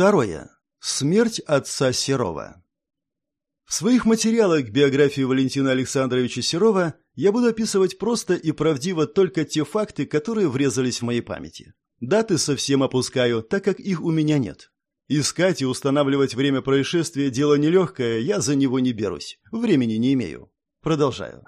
Второе. Смерть отца Серова. В своих материалах к биографии Валентина Александровича Серова я буду описывать просто и правдиво только те факты, которые врезались в моей памяти. Даты совсем опускаю, так как их у меня нет. Искать и устанавливать время происшествия – дело нелегкое, я за него не берусь. Времени не имею. Продолжаю.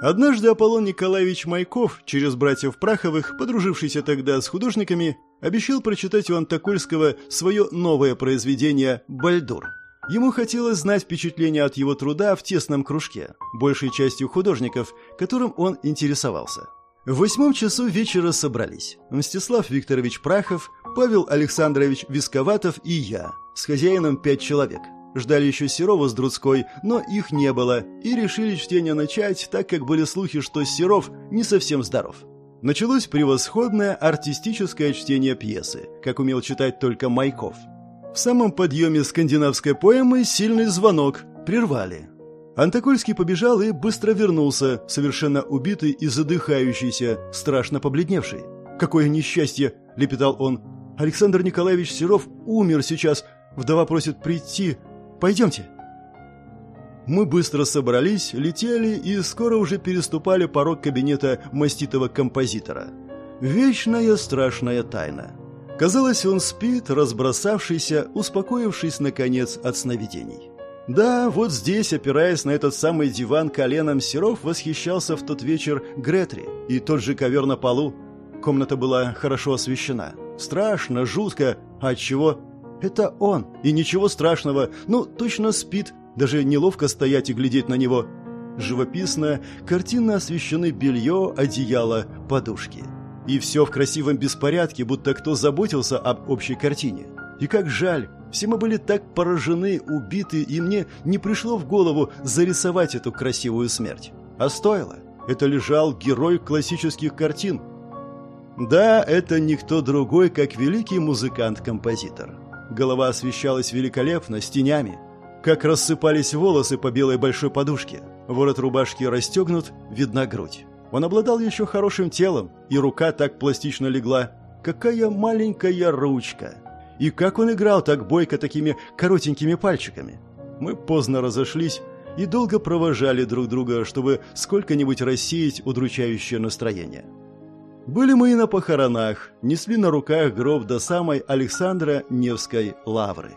Однажды Аполлон Николаевич Майков, через братьев Праховых, подружившийся тогда с художниками, обещал прочитать у Антокольского свое новое произведение «Бальдур». Ему хотелось знать впечатления от его труда в тесном кружке, большей частью художников, которым он интересовался. В восьмом часу вечера собрались Мстислав Викторович Прахов, Павел Александрович Висковатов и я, с хозяином пять человек. Ждали еще Серова с Друцкой, но их не было, и решили чтение начать, так как были слухи, что Серов не совсем здоров. Началось превосходное артистическое чтение пьесы, как умел читать только Майков. В самом подъеме скандинавской поэмы сильный звонок прервали. Антокольский побежал и быстро вернулся, совершенно убитый и задыхающийся, страшно побледневший. «Какое несчастье!» – лепетал он. «Александр Николаевич Серов умер сейчас. Вдова просит прийти. Пойдемте». Мы быстро собрались, летели и скоро уже переступали порог кабинета маститого композитора. Вечная страшная тайна. Казалось, он спит, разбросавшийся, успокоившись, наконец, от сновидений. Да, вот здесь, опираясь на этот самый диван коленом, Серов восхищался в тот вечер Гретри и тот же ковер на полу. Комната была хорошо освещена. Страшно, жутко. А отчего? Это он. И ничего страшного. Ну, точно спит, даже неловко стоять и глядеть на него. Живописно, картинно освещены белье, одеяло, подушки. И все в красивом беспорядке, будто кто заботился об общей картине. И как жаль, все мы были так поражены, убиты, и мне не пришло в голову зарисовать эту красивую смерть. А стоило. Это лежал герой классических картин. Да, это никто другой, как великий музыкант-композитор. Голова освещалась великолепно, с тенями, как рассыпались волосы по белой большой подушке. Ворот рубашки расстегнут, видна грудь. Он обладал еще хорошим телом, и рука так пластично легла. Какая маленькая ручка! И как он играл так бойко такими коротенькими пальчиками! Мы поздно разошлись и долго провожали друг друга, чтобы сколько-нибудь рассеять удручающее настроение. Были мы и на похоронах, несли на руках гроб до самой Александра Невской лавры.